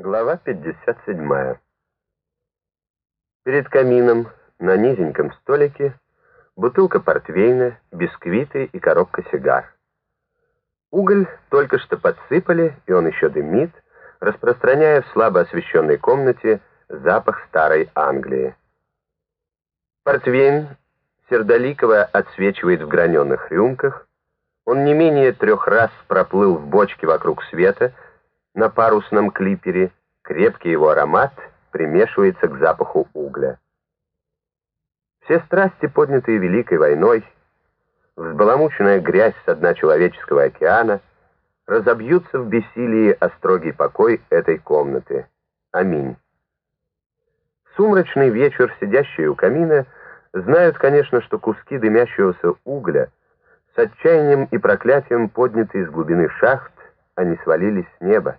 Глава 57. Перед камином на низеньком столике бутылка портвейна, бисквиты и коробка сигар. Уголь только что подсыпали, и он еще дымит, распространяя в слабо освещенной комнате запах старой Англии. Портвейн сердоликово отсвечивает в граненых рюмках, он не менее трех раз проплыл в бочке вокруг света, на парусном клипере, крепкий его аромат примешивается к запаху угля. Все страсти, поднятые Великой войной, взбаламученная грязь со дна человеческого океана, разобьются в бессилии о строгий покой этой комнаты. Аминь. Сумрачный вечер, сидящие у камина, знают, конечно, что куски дымящегося угля с отчаянием и проклятием подняты из глубины шахт, они свалились с неба.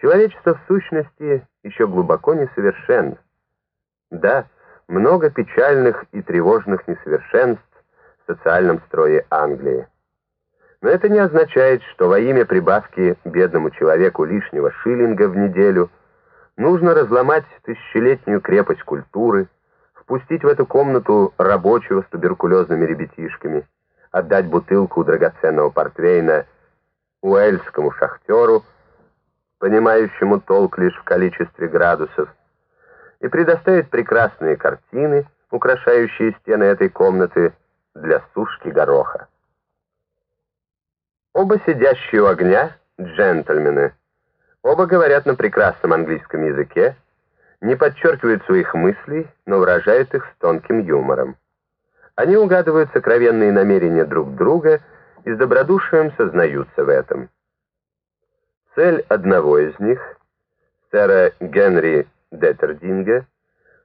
Человечество в сущности еще глубоко несовершенно. Да, много печальных и тревожных несовершенств в социальном строе Англии. Но это не означает, что во имя прибавки бедному человеку лишнего шиллинга в неделю нужно разломать тысячелетнюю крепость культуры, впустить в эту комнату рабочего с туберкулезными ребятишками, отдать бутылку драгоценного портвейна уэльскому шахтеру, понимающему толк лишь в количестве градусов, и предоставить прекрасные картины, украшающие стены этой комнаты для сушки гороха. Оба сидящие у огня — джентльмены. Оба говорят на прекрасном английском языке, не подчеркивают своих мыслей, но выражают их с тонким юмором. Они угадывают сокровенные намерения друг друга и с добродушием сознаются в этом. Цель одного из них, сэра Генри Деттердинга,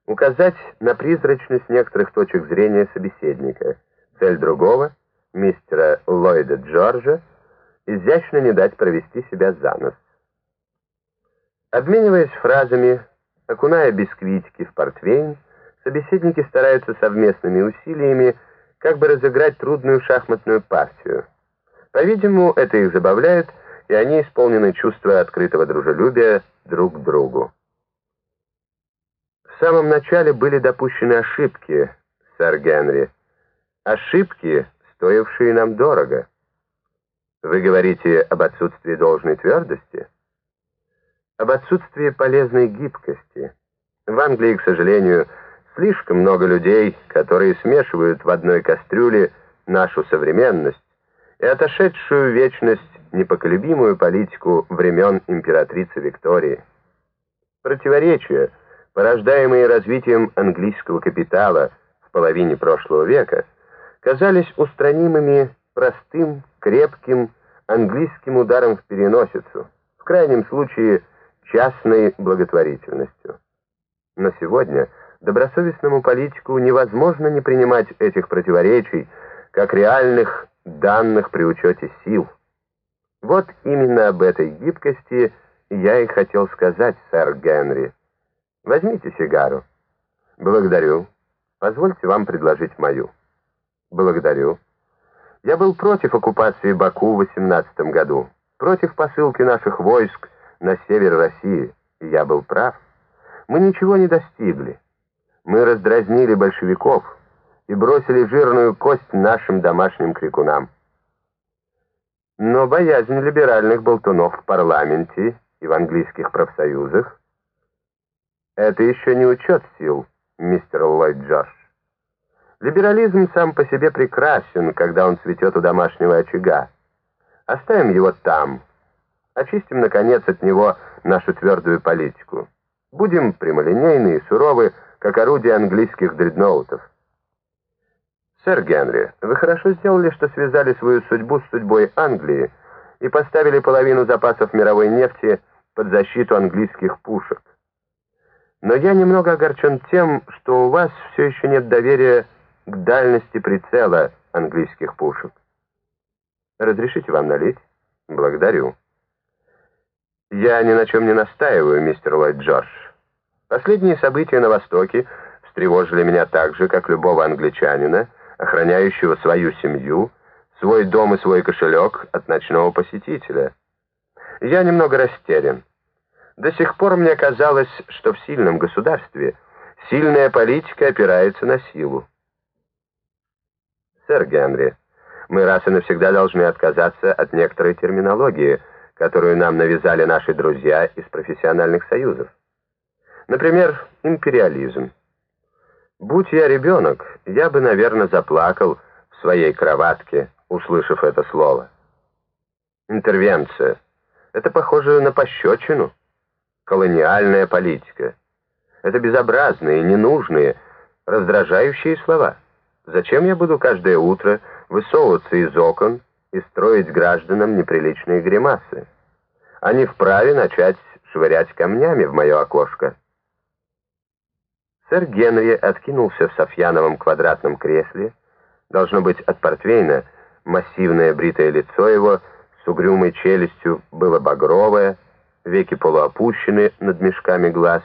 указать на призрачность некоторых точек зрения собеседника. Цель другого, мистера Ллойда Джорджа, изящно не дать провести себя за нос. Обмениваясь фразами, окуная бисквитики в портвейн, собеседники стараются совместными усилиями как бы разыграть трудную шахматную партию. По-видимому, это их забавляет, и они исполнены чувства открытого дружелюбия друг к другу. В самом начале были допущены ошибки, сэр Генри. Ошибки, стоившие нам дорого. Вы говорите об отсутствии должной твердости? Об отсутствии полезной гибкости. В Англии, к сожалению, слишком много людей, которые смешивают в одной кастрюле нашу современность и отошедшую вечность непоколебимую политику времен императрицы Виктории. Противоречия, порождаемые развитием английского капитала в половине прошлого века, казались устранимыми простым, крепким английским ударом в переносицу, в крайнем случае частной благотворительностью. Но сегодня добросовестному политику невозможно не принимать этих противоречий как реальных данных при учете сил. Вот именно об этой гибкости я и хотел сказать, сэр Генри. Возьмите сигару. Благодарю. Позвольте вам предложить мою. Благодарю. Я был против оккупации Баку в 18 году, против посылки наших войск на север России. Я был прав. Мы ничего не достигли. Мы раздразнили большевиков и бросили жирную кость нашим домашним крикунам. Но боязнь либеральных болтунов в парламенте и в английских профсоюзах — это еще не учет сил, мистер Ллойд Джордж. Либерализм сам по себе прекрасен, когда он цветет у домашнего очага. Оставим его там. Очистим, наконец, от него нашу твердую политику. Будем прямолинейны и суровы, как орудие английских дредноутов. «Сэр Генри, вы хорошо сделали, что связали свою судьбу с судьбой Англии и поставили половину запасов мировой нефти под защиту английских пушек. Но я немного огорчен тем, что у вас все еще нет доверия к дальности прицела английских пушек. Разрешите вам налить? Благодарю. Я ни на чем не настаиваю, мистер Ллойд Джордж. Последние события на Востоке встревожили меня так же, как любого англичанина, охраняющего свою семью, свой дом и свой кошелек от ночного посетителя. Я немного растерян. До сих пор мне казалось, что в сильном государстве сильная политика опирается на силу. Сэр Генри, мы раз и навсегда должны отказаться от некоторой терминологии, которую нам навязали наши друзья из профессиональных союзов. Например, империализм. Будь я ребенок, я бы, наверное, заплакал в своей кроватке, услышав это слово. Интервенция. Это похоже на пощечину. Колониальная политика. Это безобразные, ненужные, раздражающие слова. Зачем я буду каждое утро высовываться из окон и строить гражданам неприличные гримасы? Они вправе начать швырять камнями в мое окошко. Сэр Генри откинулся в Софьяновом квадратном кресле. Должно быть, от портвейна массивное бритое лицо его с угрюмой челюстью было багровое, веки полуопущены над мешками глаз,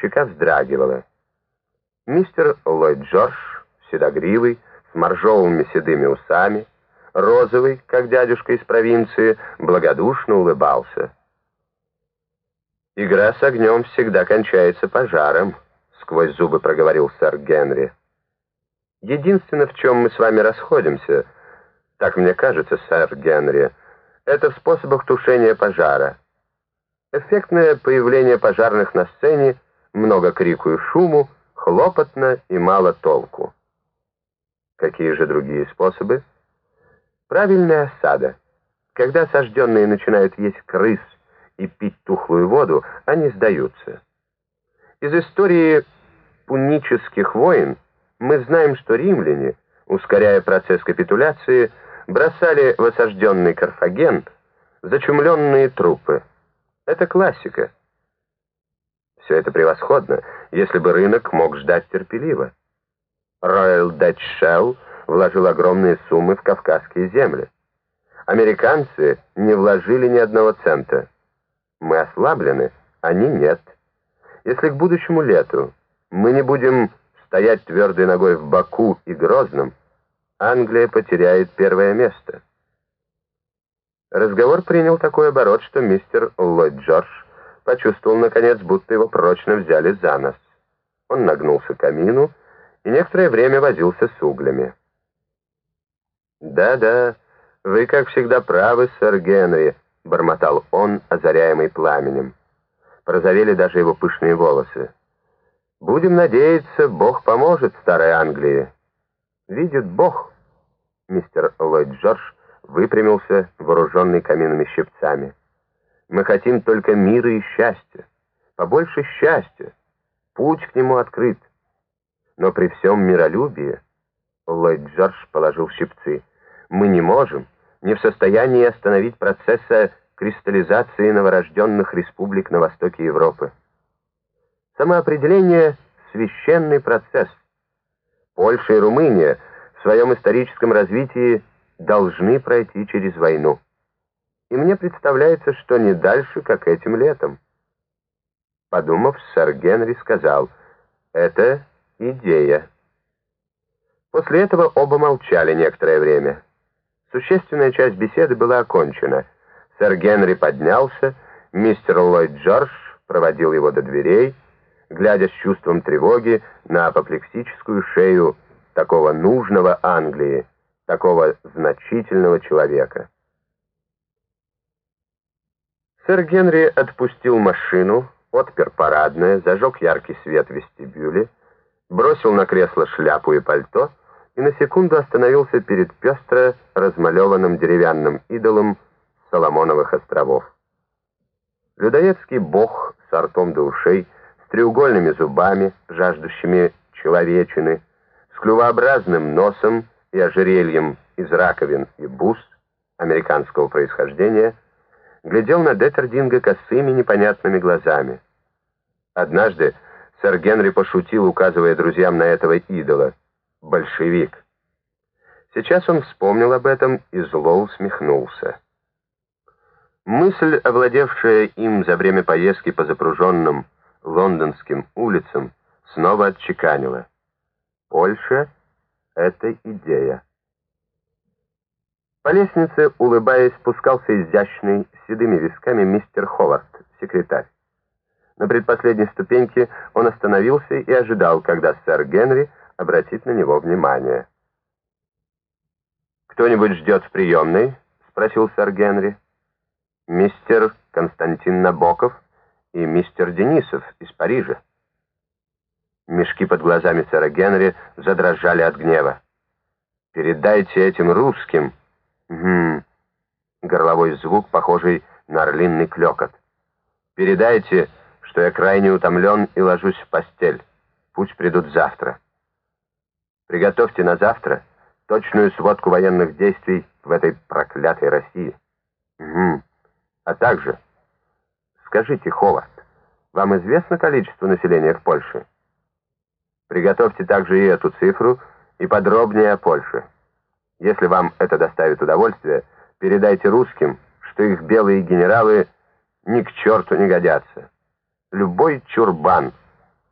щека вздрагивала. Мистер Ллойд Джордж седогривый, с моржовыми седыми усами, розовый, как дядюшка из провинции, благодушно улыбался. «Игра с огнем всегда кончается пожаром», — сквозь зубы проговорил сэр Генри. «Единственное, в чем мы с вами расходимся, так мне кажется, сэр Генри, это в способах тушения пожара. Эффектное появление пожарных на сцене, много крику и шуму, хлопотно и мало толку. Какие же другие способы? Правильная осада. Когда осажденные начинают есть крыс и пить тухлую воду, они сдаются. Из истории пунических войн мы знаем, что римляне, ускоряя процесс капитуляции, бросали в осажденный Карфаген зачумленные трупы. Это классика. Все это превосходно, если бы рынок мог ждать терпеливо. Royal Dutch Shell вложил огромные суммы в кавказские земли. Американцы не вложили ни одного цента. Мы ослаблены, они нет. Если к будущему лету мы не будем стоять твердой ногой в Баку и Грозном, Англия потеряет первое место. Разговор принял такой оборот, что мистер Ллойд Джордж почувствовал, наконец, будто его прочно взяли за нос. Он нагнулся к камину и некоторое время возился с углями. «Да-да, вы, как всегда, правы, сэр Генри», — бормотал он, озаряемый пламенем. Прозовели даже его пышные волосы. «Будем надеяться, Бог поможет старой Англии». «Видит Бог», — мистер Ллойд Джордж выпрямился, вооруженный каминными щипцами. «Мы хотим только мира и счастья, побольше счастья. Путь к нему открыт. Но при всем миролюбии, Ллойд Джордж положил щипцы, мы не можем, не в состоянии остановить процесса кристаллизации новорожденных республик на востоке Европы. Самоопределение — священный процесс. Польша и Румыния в своем историческом развитии должны пройти через войну. И мне представляется, что не дальше, как этим летом. Подумав, сэр Генри сказал, это идея. После этого оба молчали некоторое время. Существенная часть беседы была окончена. Сэр Генри поднялся, мистер Ллойд Джордж проводил его до дверей, глядя с чувством тревоги на апоплексическую шею такого нужного Англии, такого значительного человека. Сэр Генри отпустил машину, отпер парадное, зажег яркий свет в вестибюле, бросил на кресло шляпу и пальто и на секунду остановился перед пестро размалеванным деревянным идолом Соломоновых островов. Людоедский бог с ртом до ушей, треугольными зубами, жаждущими человечины, с клювообразным носом и ожерельем из раковин и бус американского происхождения, глядел на Деттердинга косыми непонятными глазами. Однажды Сэр Генри пошутил, указывая друзьям на этого идола. Большевик. Сейчас он вспомнил об этом и зло усмехнулся. Мысль, овладевшая им за время поездки по запруженным лондонским улицам, снова отчеканила. Польша — это идея. По лестнице, улыбаясь, спускался изящный, с седыми висками мистер Ховард, секретарь. На предпоследней ступеньке он остановился и ожидал, когда сэр Генри обратит на него внимание. «Кто-нибудь ждет в приемной?» — спросил сэр Генри. «Мистер Константин Набоков и мистер Денисов из Парижа». Мешки под глазами сэра Генри задрожали от гнева. «Передайте этим русским...» «Угу...» Горловой звук, похожий на орлинный клекот. «Передайте, что я крайне утомлен и ложусь в постель. Пусть придут завтра. Приготовьте на завтра точную сводку военных действий в этой проклятой России. Угу. А также, скажите, Ховард, вам известно количество населения в Польше? Приготовьте также и эту цифру, и подробнее о Польше. Если вам это доставит удовольствие, передайте русским, что их белые генералы ни к черту не годятся. Любой чурбан,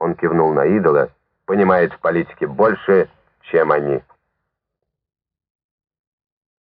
он кивнул на идола, понимает в политике больше, чем они.